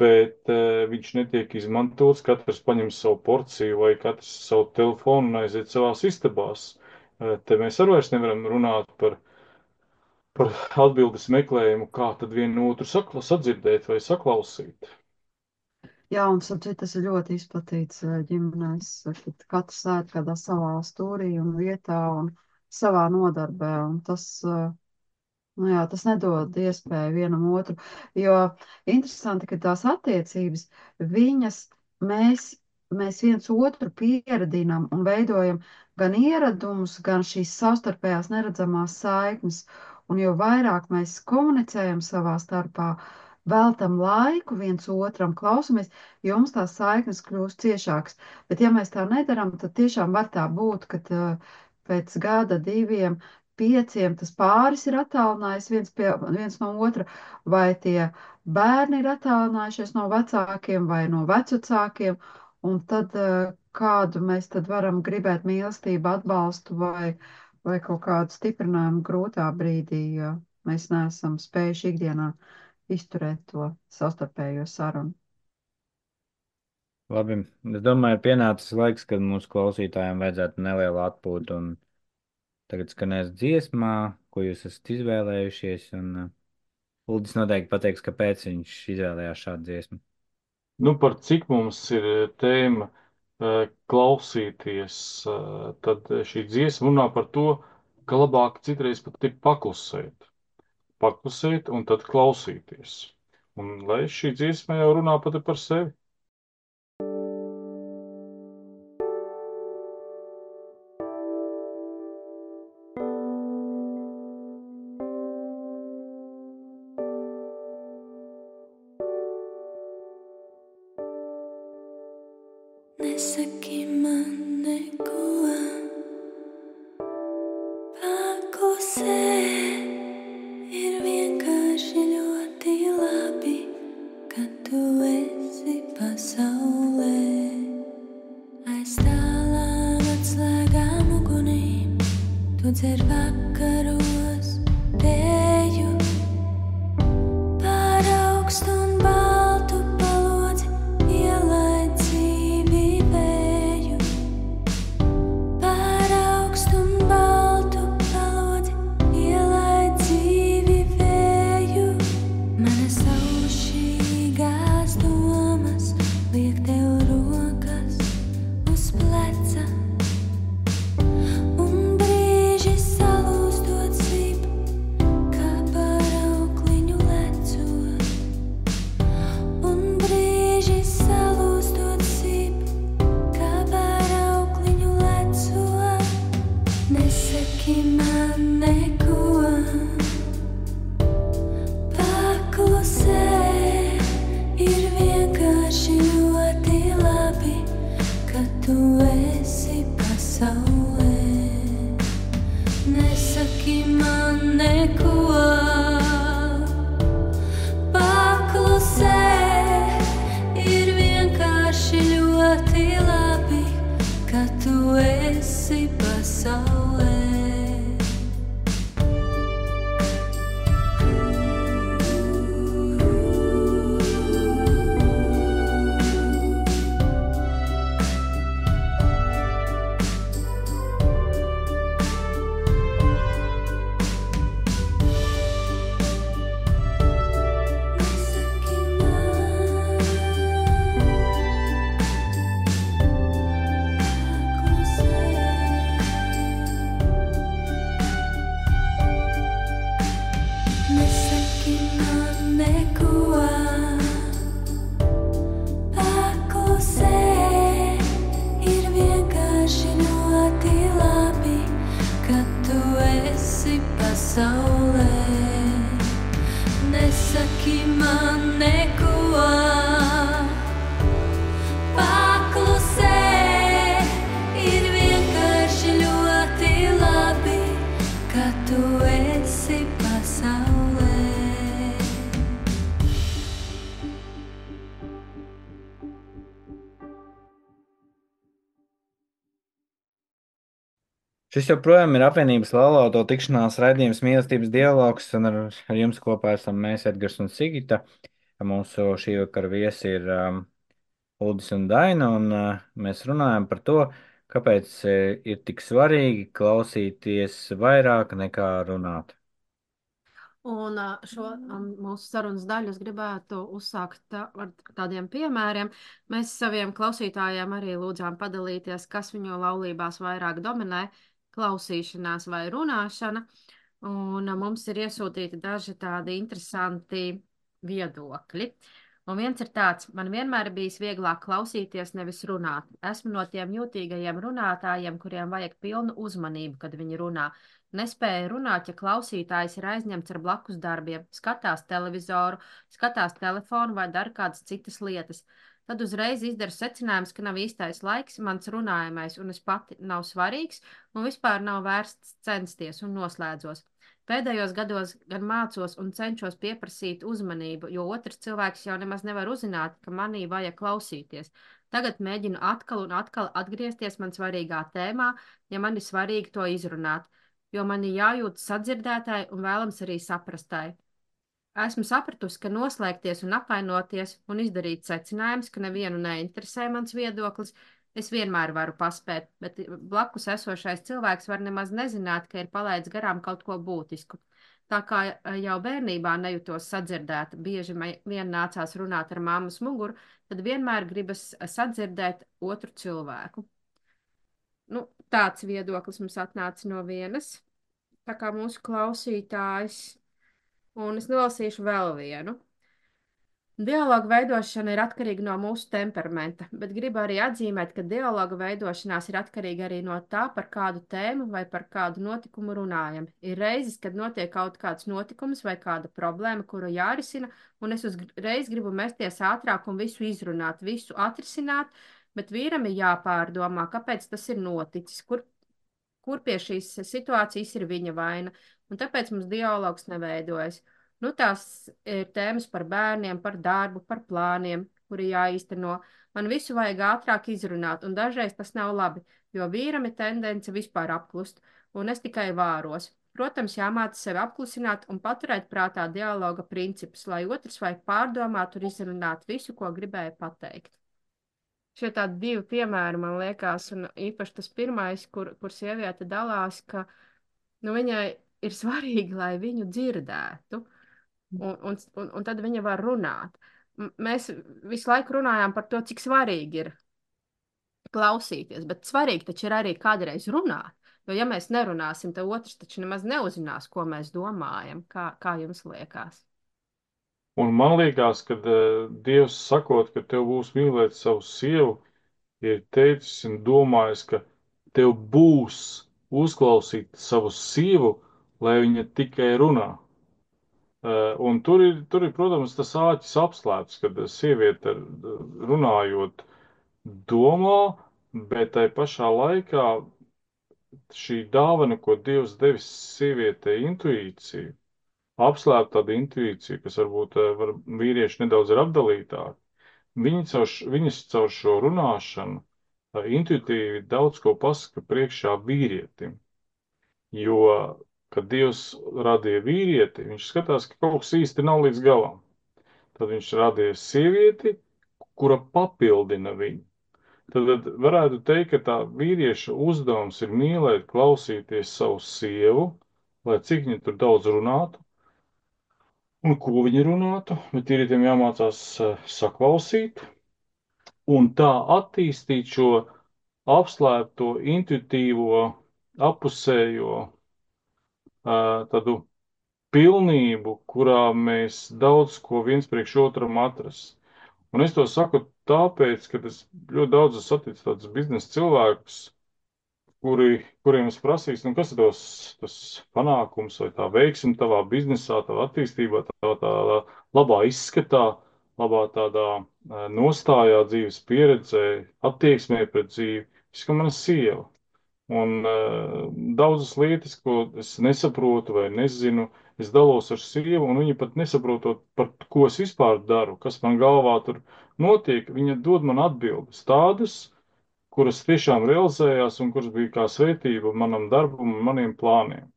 Speaker 4: bet uh, viņš netiek izmantots, katrs paņem savu porciju vai katrs savu telefonu un aiziet savās istabās. Uh, te mēs arī vairs nevaram runāt par, par atbildes meklējumu, kā tad vienu otru sakla, sadzirdēt vai saklausīt.
Speaker 5: Jā, un sapratu, tas ir ļoti izplatīts ģimenēs, kad katrs sēž kādā savā stūrī un vietā un savā nodarbē, un tas uh, Nu jā, tas nedod iespēju vienam otru, jo interesanti, ka tās attiecības, viņas mēs, mēs viens otru pieradinām un veidojam gan ieradumus, gan šīs savstarpējās neredzamās saiknes, un jo vairāk mēs komunicējam savā starpā, veltam laiku viens otram, klausamies, jo mums tās saiknes kļūst ciešākas. Bet ja mēs tā nedaram, tad tiešām var tā būt, ka uh, pēc gada, diviem pieciem tas pāris ir attālinājis viens, pie, viens no otra, vai tie bērni ir attālinājušies no vecākiem vai no vecākiem, un tad eh, kādu mēs tad varam gribēt mīlestību, atbalstu vai, vai kaut kādu stiprinājumu grūtā brīdī, jo mēs neesam spējuši ikdienā izturēt to savstarpējo sarunu.
Speaker 2: Labi, es domāju, ir pienācis laiks, kad mūsu klausītājiem vajadzētu nelielu atpūtu un Tagad skanēs dziesmā, ko jūs esat izvēlējušies, un uh, Uldis noteikti pateiks, kāpēc viņš izvēlējās šādu dziesmu.
Speaker 4: Nu, par cik mums ir uh, tēma uh, klausīties, tad šī dziesma runā par to, ka labāk citreiz pat ir paklusēt. Paklusēt un tad klausīties. Un lai šī dziesma jau runā pati par sevi.
Speaker 2: Šis joprojām ir apvienības laulāto tikšanās raidījums mīlestības dialogs, un ar, ar jums kopā esam mēs, Edgars un Sigita. Mūsu šī vakara viesi ir um, Uldis un Daina, un uh, mēs runājam par to, kāpēc uh, ir tik svarīgi klausīties vairāk nekā runāt.
Speaker 3: Un šo um, mūsu sarunas daļu es gribētu uzsākt ar tādiem piemēriem. Mēs saviem klausītājiem arī lūdzām padalīties, kas viņu laulībās vairāk dominē - klausīšanās vai runāšana. Un mums ir iesūtīti daži tādi interesanti viedokļi. Un viens ir tāds, man vienmēr bijis vieglāk klausīties, nevis runāt. Esmu no tiem jūtīgajiem runātājiem, kuriem vajag pilnu uzmanību, kad viņi runā. Nespēja runāt, ja klausītājs ir aizņemts ar blakus darbiem, skatās televizoru, skatās telefonu vai dara kādas citas lietas. Tad uzreiz izdara secinājums, ka nav īstais laiks, mans runājamais un es pati nav svarīgs un vispār nav vērsts censties un noslēdzos. Pēdējos gados gan mācos un cenšos pieprasīt uzmanību, jo otrs cilvēks jau nemaz nevar uzzināt, ka manī vajag klausīties. Tagad mēģinu atkal un atkal atgriezties man svarīgā tēmā, ja man ir svarīgi to izrunāt jo man ir jājūt sadzirdētāji un vēlams arī saprastāji. Esmu sapratusi, ka noslēgties un apvainoties un izdarīt secinājumus, ka nevienu neinteresē mans viedoklis, es vienmēr varu paspēt, bet blakus esošais cilvēks var nemaz nezināt, ka ir palaidis garām kaut ko būtisku. Tā kā jau bērnībā nejūtos sadzirdēta, bieži vien nācās runāt ar mammas muguru, tad vienmēr gribas sadzirdēt otru cilvēku. Nu, tāds viedoklis mums atnāca no vienas, tā kā mūsu klausītājs, un es nolasīšu vēl vienu. Dialogu veidošana ir atkarīga no mūsu temperamenta, bet gribu arī atzīmēt, ka dialogu veidošanās ir atkarīga arī no tā, par kādu tēmu vai par kādu notikumu runājam. Ir reizes, kad notiek kaut kāds notikums vai kāda problēma, kuru jārisina, un es uzreiz gribu mesties ātrāk un visu izrunāt, visu atrisināt, bet vīram ir jāpārdomā, kāpēc tas ir noticis, kur, kur pie šīs situācijas ir viņa vaina, un tāpēc mums dialogs neveidojas. Nu, tās ir tēmas par bērniem, par darbu, par plāniem, kuri jāīsteno. Man visu vajag ātrāk izrunāt, un dažreiz tas nav labi, jo vīram ir tendence vispār apklust, un es tikai vāros. Protams, jāmāca sevi apklusināt un paturēt prātā dialoga principus, lai otrs vajag pārdomāt un izrunāt visu, ko gribēja pateikt. Šie tādi divi piemēri man liekas, un īpaši tas pirmais, kur, kur sieviete dalās, ka nu, viņai ir svarīgi, lai viņu dzirdētu, un, un, un, un tad viņa var runāt. M mēs visu laiku runājām par to, cik svarīgi ir klausīties, bet svarīgi taču ir arī kādreiz runāt. Jo, ja mēs nerunāsim, tad otrs taču nemaz neuzzinās, ko mēs domājam. Kā, kā jums liekas?
Speaker 4: Un man liekas, ka uh, Dievs sakot, ka tev būs mīlēt savu sievu, ir teicis un domājis, ka tev būs uzklausīt savu sievu, lai viņa tikai runā. Uh, un tur ir, tur ir, protams, tas āķis apslēpts, kad sieviete runājot domā, bet tai pašā laikā šī dāvana, ko Dievs devis sievietei intuīciju, apslēpta tāda intuīcija, kas varbūt eh, var, vīrieši nedaudz ir apdalītāki. Viņi caur, viņas caur šo runāšanu eh, intuitīvi daudz ko pasaka priekšā vīrietim. Jo, kad Dievs radīja vīrieti, viņš skatās, ka kaut kas īsti nav līdz galam. Tad viņš radīja sievieti, kura papildina viņu. Tad, tad varētu teikt, ka tā vīrieša uzdevums ir mīlēt, klausīties savu sievu, lai cik viņa tur daudz runātu, un ko viņi runātu, bet vīrietim jāmācās uh, saklausīt un tā attīstīt šo apslēpto, intuitīvo, apusējo tādu pilnību, kurā mēs daudz ko viens priekš otram atrast. Un es to saku tāpēc, ka es ļoti daudz esmu saticis tādus biznesa cilvēkus, kuri, kuriem es prasīšu, nu, kas ir tos, tas panākums vai tā veiksme tavā biznesā, tavā attīstībā, tavā tādā labā izskatā, labā tādā nostājā, dzīves pieredzē, attieksmē pret dzīvi. Tas, ka mana sieva. Un uh, daudzas lietas, ko es nesaprotu vai nezinu, es dalos ar sievu, un viņa pat nesaprotot, par ko es vispār daru, kas man galvā tur notiek, viņa dod man atbildes tādas, kuras tiešām realizējās un kuras bija kā svētība manam darbam un maniem plāniem.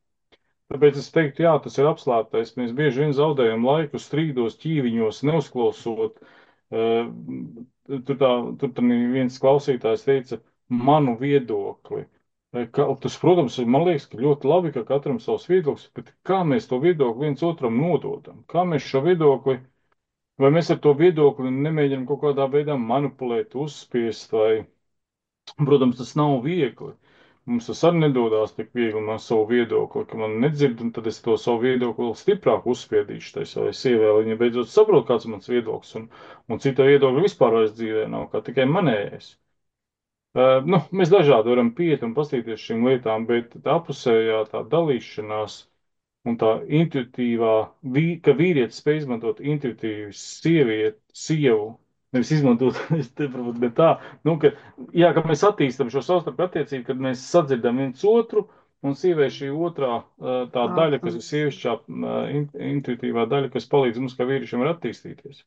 Speaker 4: Tāpēc es teiktu, jā, tas ir apslēptais. Mēs bieži vien zaudējam laiku strīdos, ķīviņos, neuzklausot. Uh, tur tā, tur tā viens klausītājs teica manu viedokli. Ka, tas, protams, man liekas, ka ļoti labi, ka katram savs viedoklis, bet kā mēs to viedokli viens otram nododam? Kā mēs šo viedokli, vai mēs ar to viedokli nemēģinam kaut kādā veidā manipulēt, uzspiest, vai, protams, tas nav viegli. Mums tas arī nedodas tik viegli man savu viedokli, ka man nedzird, un tad es to savu viedokli vēl stiprāk uzspiedīšu tai savai sievai, lai viņa beidzot saprot, kāds ir mans viedoklis, un, un cita viedokļa vispār vairs dzīvē nav, kā tikai manējais. Uh, nu, mēs dažādi varam piet un pastīties šīm lietām, bet tā apusējā tā dalīšanās un tā intuitīvā, ka vīrietis spēj izmantot intuitīvu sievieti, sievu, Nevis izmantot, varbūt, bet tā, nu, ka, jā, ka mēs attīstam šo savstarpēju attiecību, kad mēs sadzirdam viens otru, un sievē šī otrā tā daļa, kas ir sievišķā intuitīvā daļa, kas palīdz mums kā vīriešiem var attīstīties.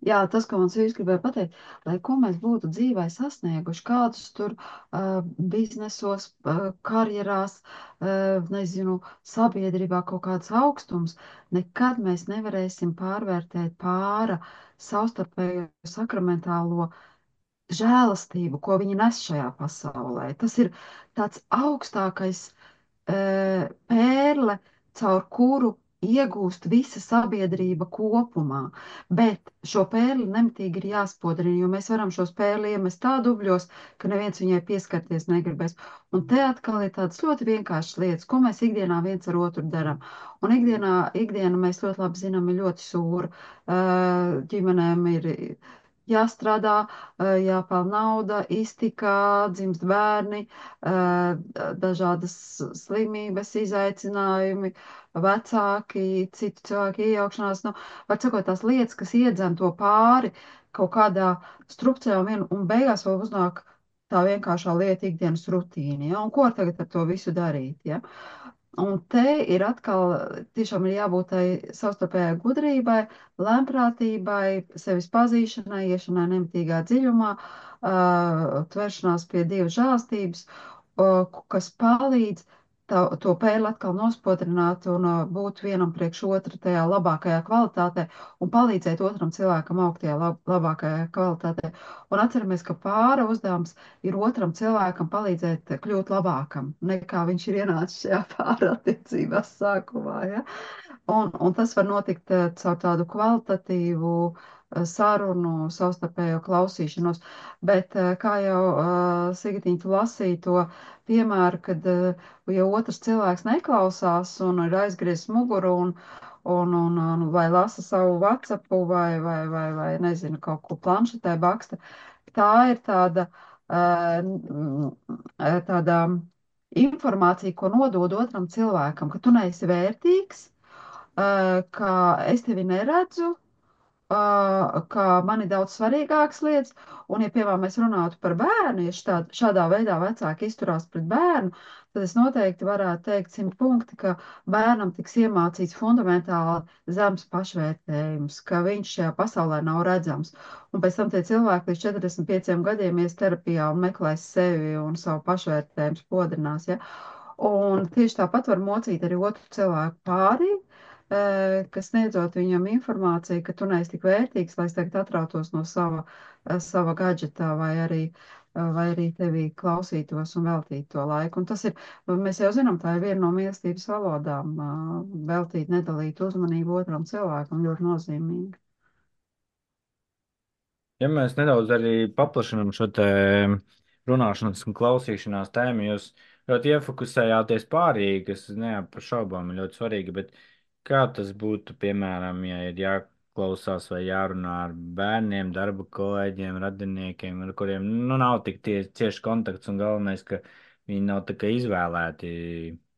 Speaker 5: Jā, tas, ko mans vīrs gribēja pateikt, lai ko mēs būtu dzīvē sasnieguši, kādus tur uh, biznesos, uh, karjerās, uh, nezinu, sabiedrībā kaut kāds augstums, nekad mēs nevarēsim pārvērtēt pāra savstarpējo sakramentālo žēlastību, ko viņi nes šajā pasaulē. Tas ir tāds augstākais uh, pērle, caur kuru iegūst visa sabiedrība kopumā. Bet šo pērli nemitīgi ir jāspodrina, jo mēs varam šos pērli iemest tā dubļos, ka neviens viņai pieskarties negribēs. Un te atkal ir tādas ļoti vienkāršas lietas, ko mēs ikdienā viens ar otru darām. Un ikdienā, ikdiena mēs ļoti labi zinām, ir ļoti sūra. Ģimenēm ir jāstrādā, jāpelnā nauda, iztika, dzimst bērni, dažādas slimības, izaicinājumi, vecāki, citu cilvēku iejaukšanās. Nu, var sakot, tās lietas, kas iedzen to pāri kaut kādā strupceļā un, vien, un beigās vēl uznāk tā vienkāršā lieta ikdienas rutīna. Ja? Un ko tagad ar to visu darīt? Ja? Un te ir atkal tiešām ir jābūt tai savstarpējai gudrībai, lēmprātībai, sevis pazīšanai, iešanai nemitīgā dziļumā, uh, tveršanās pie Dieva žāstības, uh, kas palīdz tā, to pēli atkal nospodrināt un uh, būt vienam priekš otra tajā labākajā kvalitātē un palīdzēt otram cilvēkam augt tajā lab, labākajā kvalitātē. Un atceramies, ka pāra uzdevums ir otram cilvēkam palīdzēt kļūt labākam, nekā viņš ir ienācis šajā pāra attiecībās sākumā. Ja? Un, un tas var notikt caur tādu kvalitatīvu eh, sarunu, savstarpējo klausīšanos. Bet, eh, kā jau uh, Sigitīna lasīja to piemēru, kad ja otrs cilvēks neklausās un ir aizgriezis muguru un, un, un, un vai lasa savu WhatsApp vai, vai, vai, vai nezinu, kaut ko planšetē baksta. Tā ir tāda, tāda informācija, ko nodod otram cilvēkam, ka tu neesi vērtīgs, ka es tevi neredzu, ka man ir daudz svarīgākas lietas. Un, ja, piemēram, mēs runātu par bērnu, ja štād, šādā veidā vecāki izturās pret bērnu, tad es noteikti varētu teikt simt punkti, ka bērnam tiks iemācīts fundamentāli zems pašvērtējums, ka viņš šajā pasaulē nav redzams. Un pēc tam tie cilvēki līdz 45 gadiem ies terapijā un meklēs sevi un savu pašvērtējumu spodrinās. Ja? Un tieši tāpat var mocīt arī otru cilvēku pārī, kas sniedzot viņam informāciju, ka tu neesi tik vērtīgs, lai es tagad atrautos no sava, sava gadžeta vai arī, vai arī tevī klausītos un veltītu to laiku. Un tas ir, mēs jau zinām, tā ir viena no mīlestības valodām, veltīt, nedalīt uzmanību otram cilvēkam ļoti nozīmīgi.
Speaker 2: Ja mēs nedaudz arī paplašinām šo te runāšanas un klausīšanās tēmu, jūs ļoti iefokusējāties pārī, kas neapšaubām ir ļoti svarīgi, bet uh, Kā tas būtu, piemēram, ja ir jāklausās vai jārunā ar bērniem, darba kolēģiem, radiniekiem, ar kuriem nu, nav tik tie, cieši kontakts un galvenais, ka viņi nav tā kā izvēlēti.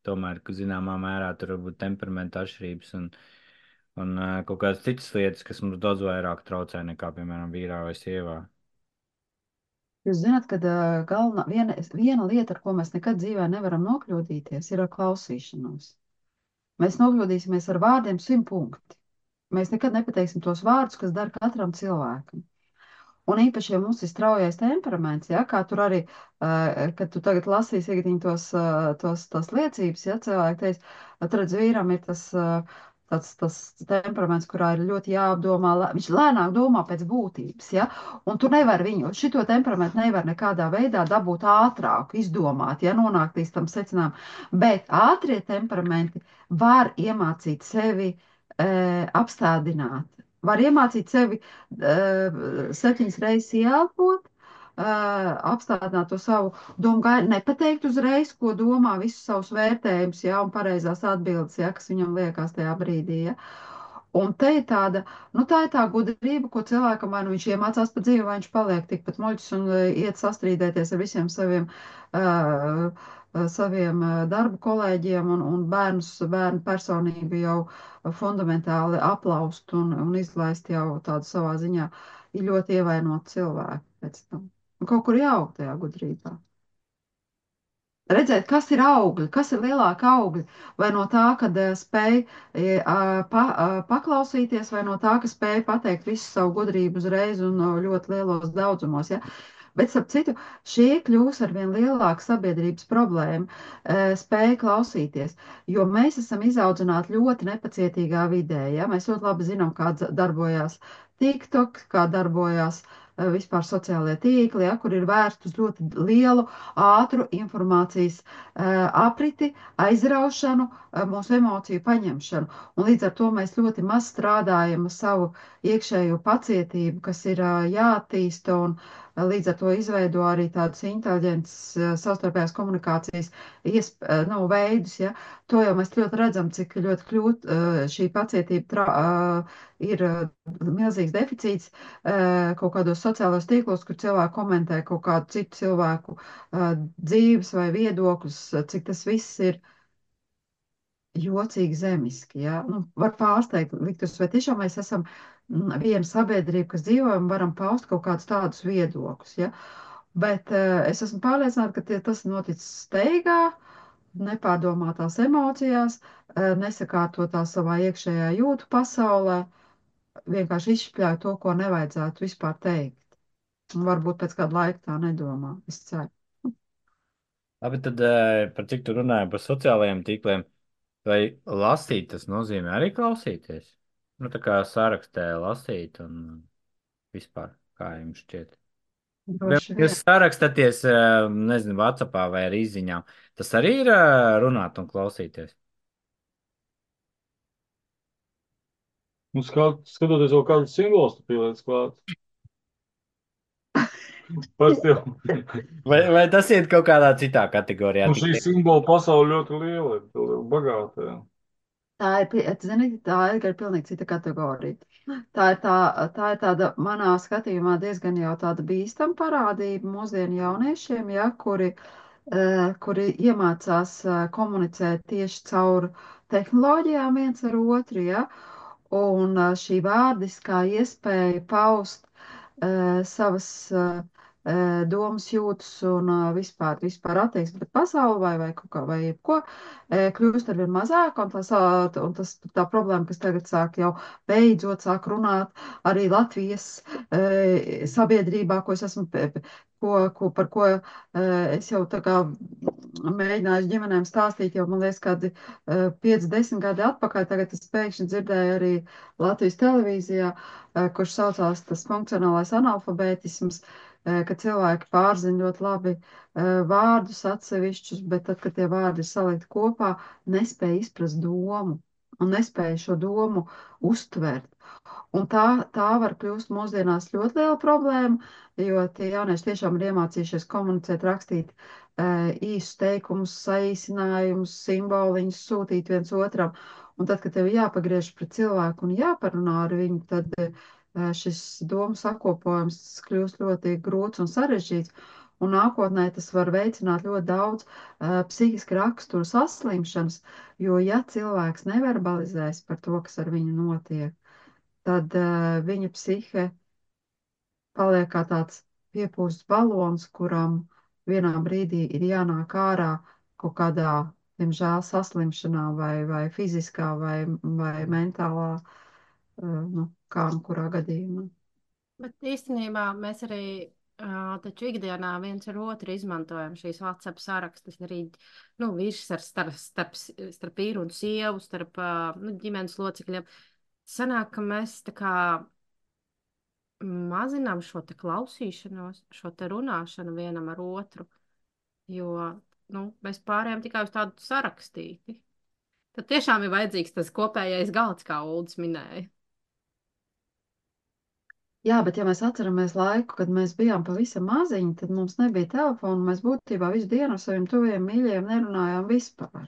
Speaker 2: Tomēr, ka zināmā mērā tur var būt temperamenta atšķirības un, un uh, kaut kādas citas lietas, kas mums daudz vairāk traucē nekā, piemēram, vīrā vai sievā.
Speaker 5: Jūs zināt, ka galvenā, viena, viena lieta, ar ko mēs nekad dzīvē nevaram nokļūdīties, ir ar klausīšanos. Mēs nokļūdīsimies ar vārdiem simt punkti. Mēs nekad nepateiksim tos vārdus, kas der katram cilvēkam. Un īpaši, ja mums ir straujais temperaments, ja, kā tur arī, uh, kad tu tagad lasīsi tos, uh, tos, tos liecības, ja cilvēki teiks, tad redz, vīram ir tas, uh, tas, tas temperaments, kurā ir ļoti jāapdomā, viņš lēnāk domā pēc būtības, ja, un tu nevar viņu, šito temperamentu nevar nekādā veidā dabūt ātrāk, izdomāt, ja, nonākt līdz tam secinām, bet ātrie temperamenti var iemācīt sevi e, apstādināt, var iemācīt sevi uh, septiņas reizes ieelpot, apstādināt to savu domu gaidu, nepateikt uzreiz, ko domā, visus savus vērtējumus, ja, un pareizās atbildes, ja, kas viņam liekas tajā brīdī. Ja. Un te ir tāda, nu tā ir tā gudrība, ko cilvēkam vai nu viņš iemācās pa dzīvi, vai viņš paliek tikpat muļķis un uh, iet sastrīdēties ar visiem saviem uh, saviem darba kolēģiem un, un bērnus, bērnu personību jau fundamentāli aplaust un, un izlaist jau tādu savā ziņā ļoti ievainot cilvēku pēc tam. Un kaut kur jāaug tajā gudrībā. Redzēt, kas ir augļi, kas ir lielāka augļi, vai no tā, ka spēj pa, paklausīties, vai no tā, ka spēj pateikt visu savu gudrību uzreiz un ļoti lielos daudzumos. Ja? Bet, ap citu, šī kļūs ar vien lielāku sabiedrības problēmu, spēja klausīties, jo mēs esam izaudzināti ļoti nepacietīgā vidē. Ja? Mēs ļoti labi zinām, kā darbojās TikTok, kā darbojās vispār sociālajie tīkli, ja, kur ir vērsti uz ļoti lielu, ātru informācijas apriti, aizraušanu, mūsu emociju paņemšanu. Un līdz ar to mēs ļoti maz strādājam ar savu iekšējo pacietību, kas ir jāattīsta un jāattīsta līdz ar to izveido arī tādus inteliģentus eh, savstarpējās komunikācijas iesp, eh, nu, veidus. Ja? To jau mēs ļoti redzam, cik ļoti kļūt eh, šī pacietība tra, ir milzīgs deficīts kaut kādos sociālos tīklos, kur cilvēki komentē kaut kādu citu cilvēku dzīves vai viedokļus, cik tas viss ir jocīgi zemiski. Ja? Nu, var pārsteigt, liktus, vai tiešām mēs esam viena sabiedrība, kas dzīvojam, varam paust kaut kādus tādus viedokļus. Ja? Bet uh, es esmu pārliecināta, ka tie, tas noticis steigā, nepārdomātās emocijās, uh, nesakārtotā savā iekšējā jūtu pasaulē, vienkārši izšķļāja to, ko nevajadzētu vispār teikt. Varbūt pēc kāda laika tā nedomā. Es ceru.
Speaker 2: Labi, tad uh, par cik tu runāji par sociālajiem tīkliem, vai lasīt tas nozīmē arī klausīties? Nu, tā kā sarakstē lasīt un vispār, kā jums šķiet.
Speaker 5: Droši
Speaker 2: Jūs sarakstāties, eh, nezinu, Whatsappā vai ar izziņām. Tas arī ir eh, runāt un klausīties.
Speaker 4: Nu, skat, skatoties vēl kādu simbolu, tu pieliec klāt. Jau.
Speaker 2: Vai, vai tas ir kaut kādā citā kategorijā?
Speaker 4: Nu, šī simbola pasaule ļoti liela, ir bagāta.
Speaker 5: Tā ir, zini, tā ir pilnīgi cita kategorija. Tā ir, tā, tā ir tāda, manā skatījumā, diezgan jau tāda bīstama parādība mūsdienu jauniešiem, ja, kuri, eh, kuri iemācās eh, komunicēt tieši caur tehnoloģijām viens ar otru, ja, un eh, šī vārdiskā iespēja paust eh, savas eh, domas, jūtas un vispār, vispār attieksmi pret pasauli vai, vai kaut kā vai jebko, kļūst arvien mazāk, un, tas, un tas, tā problēma, kas tagad sāk jau beidzot sāk runāt arī Latvijas sabiedrībā, ko es esmu, ko, ko, par ko es jau tā kā mēģināju ģimenēm stāstīt, jau man liekas, kādi uh, 5-10 gadi atpakaļ. Tagad es pēkšņi dzirdēju arī Latvijas televīzijā, kurš saucās tas funkcionālais analfabētisms, uh, ka cilvēki pārzina ļoti labi vārdus atsevišķus, bet tad, kad tie vārdi ir salikti kopā, nespēja izprast domu un nespēja šo domu uztvert. Un tā, tā var kļūt mūsdienās ļoti liela problēma, jo tie jaunieši tiešām ir iemācījušies komunicēt, rakstīt īsus teikumus, saīsinājumus, simboliņus, sūtīt viens otram. Un tad, kad tev jāpagriež pret cilvēku un jāparunā ar viņu, tad šis domu sakopojums kļūst ļoti grūts un sarežģīts. Un nākotnē tas var veicināt ļoti daudz uh, psihiski raksturu saslimšanas, jo ja cilvēks neverbalizēs par to, kas ar viņu notiek, tad uh, viņa psihe paliek kā tāds piepūsts balons, kuram vienā brīdī ir jānāk ārā kaut kādā, diemžēl, saslimšanā vai, vai fiziskā vai, vai mentālā, uh, nu, kā nu kurā gadījumā.
Speaker 3: Bet īstenībā mēs arī taču ikdienā viens ar otru izmantojam šīs WhatsApp sarakstus. Arī nu, vīrs ar starp, starp, starp vīru un sievu, starp nu, ģimenes locekļiem. Sanāk, ka mēs tā kā mazinām šo te klausīšanos, šo te runāšanu vienam ar otru, jo nu, mēs pārējām tikai uz tādu sarakstīti. Tad tiešām ir vajadzīgs tas kopējais galds, kā Uldis minēja.
Speaker 5: Jā, bet ja mēs atceramies laiku, kad mēs bijām pavisam maziņi, tad mums nebija telefona. Mēs būtībā visu dienu ar saviem tuviem mīļajiem nerunājām vispār.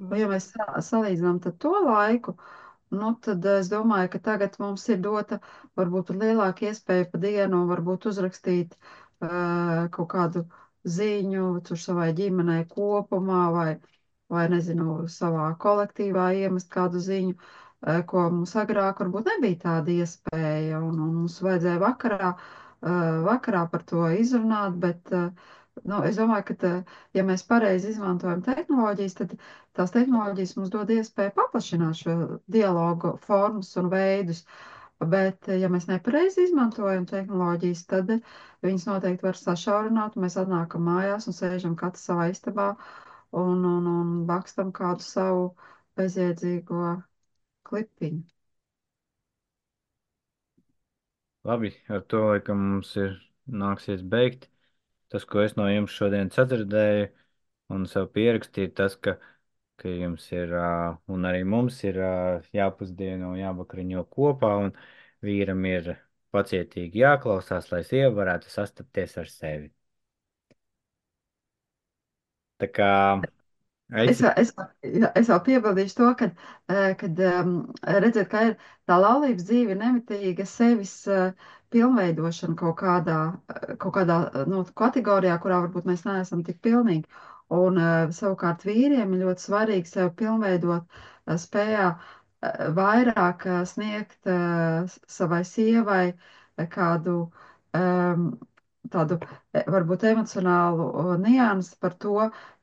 Speaker 5: Un, ja mēs salīdzinām to laiku, nu, tad es domāju, ka tagad mums ir dota varbūt pat lielāka iespēja pa dienu varbūt uzrakstīt uh, kaut kādu ziņu tur savai ģimenei kopumā vai, vai nezinu, savā kolektīvā iemest kādu ziņu, ko mums agrāk varbūt nebija tāda iespēja, un, un mums vajadzēja vakarā, uh, vakarā par to izrunāt, bet uh, Nu, es domāju, ka, tā, ja mēs pareizi izmantojam tehnoloģijas, tad tās tehnoloģijas mums dod iespēju paplašināt šo dialogu formas un veidus. Bet, ja mēs nepareizi izmantojam tehnoloģijas, tad viņas noteikti var sašaurināt. Mēs atnākam mājās un sēžam katrs savā istabā un, un, un bakstam kādu savu bezjēdzīgo klipiņu.
Speaker 2: Labi, ar to laikam mums ir nāksies beigt tas, ko es no jums šodien sadzirdēju un sev pierakstīju, tas, ka, ka jums ir, un arī mums ir jāpusdieno, jāvakariņo kopā, un vīram ir pacietīgi jāklausās, lai sieva varētu sastapties ar sevi. Tā kā
Speaker 5: Es, es, es vēl piebildīšu to, ka, kad redzat, ka ir tā laulības dzīve nemitīga sevis pilnveidošana kaut kādā, kaut kādā nu, kategorijā, kurā varbūt mēs neesam tik pilnīgi. Un savukārt vīriem ir ļoti svarīgi sev pilnveidot spējā vairāk sniegt savai sievai kādu um, tādu e, varbūt emocionālu niansu par to,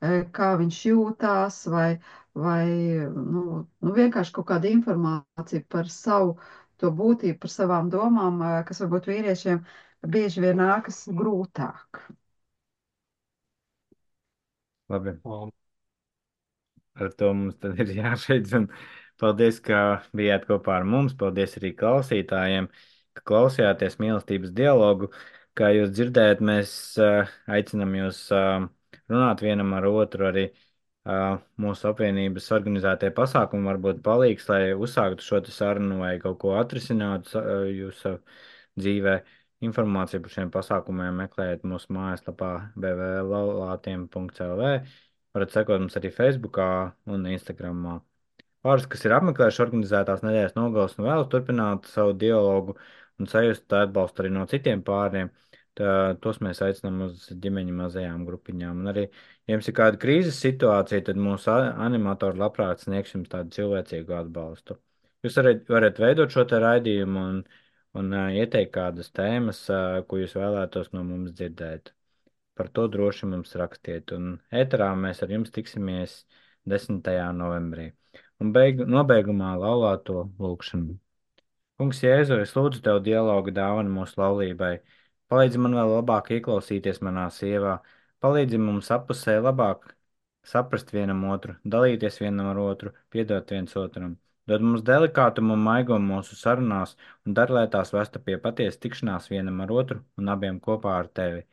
Speaker 5: e, kā viņš jūtās, vai, vai nu, nu, vienkārši kaut kāda informācija par savu to būtību, par savām domām, e, kas varbūt vīriešiem bieži vien nākas grūtāk.
Speaker 2: Labi. Ar to mums tad ir jābeidz. Un paldies, ka bijāt kopā ar mums. Paldies arī klausītājiem, ka klausījāties mīlestības dialogu. Kā jūs dzirdējat, mēs uh, aicinām jūs uh, runāt vienam ar otru arī uh, mūsu apvienības organizētie pasākumi varbūt palīgs, lai uzsāktu šo sarunu vai kaut ko atrisinātu uh, jūsu dzīvē. Informāciju par šiem pasākumiem meklējiet mūsu mājaslapā bvlātiem.lv. Varat sekot mums arī Facebookā un Instagramā. Pāris, kas ir apmeklējuši organizētās nedēļas nogalas un vēlas turpināt savu dialogu un sajust atbalstu arī no citiem pāriem, tā, tos mēs aicinām uz ģimeņa mazajām grupiņām. Un arī, ja jums ir kāda krīzes situācija, tad mūsu animatori labprāt sniegs jums tādu cilvēcīgu atbalstu. Jūs varat, varat veidot šo raidījumu un, un uh, ieteikt kādas tēmas, uh, ko jūs vēlētos no mums dzirdēt. Par to droši mums rakstiet. Un ēterā mēs ar jums tiksimies 10. novembrī. Un beigu, nobeigumā laulāto lūkšanu. Kungs, Jēzu, es lūdzu tev dialogu dāvanu mūsu laulībai. Palīdzi man vēl labāk ieklausīties manā sievā, palīdzi mums apusē labāk saprast vienam otru, dalīties vienam ar otru, piedot viens otram. Dod mums delikātumu un maigumu mūsu sarunās un dar, lai tās vesta pie patiesas tikšanās vienam ar otru un abiem kopā ar tevi.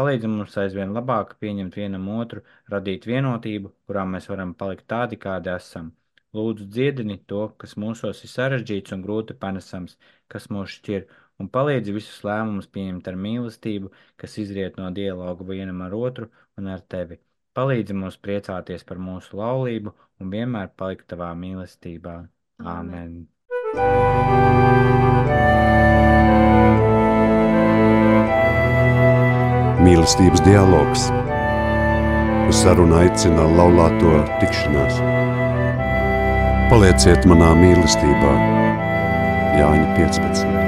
Speaker 2: Palīdzi mums aizvien labāk pieņemt vienam otru, radīt vienotību, kurā mēs varam palikt tādi, kādi esam. Lūdzu, dziedini to, kas mūsos ir sarežģīts un grūti panesams, kas mūs šķir, un palīdzi visus lēmumus pieņemt ar mīlestību, kas izriet no dialoga vienam ar otru un ar tevi. Palīdzi mums priecāties par mūsu laulību un vienmēr palikt tavā mīlestībā. Āmen!
Speaker 1: Mīlestības dialogs. Uz sarunu aicina laulāto tikšanās. Palieciet manā mīlestībā, Jāņa 15.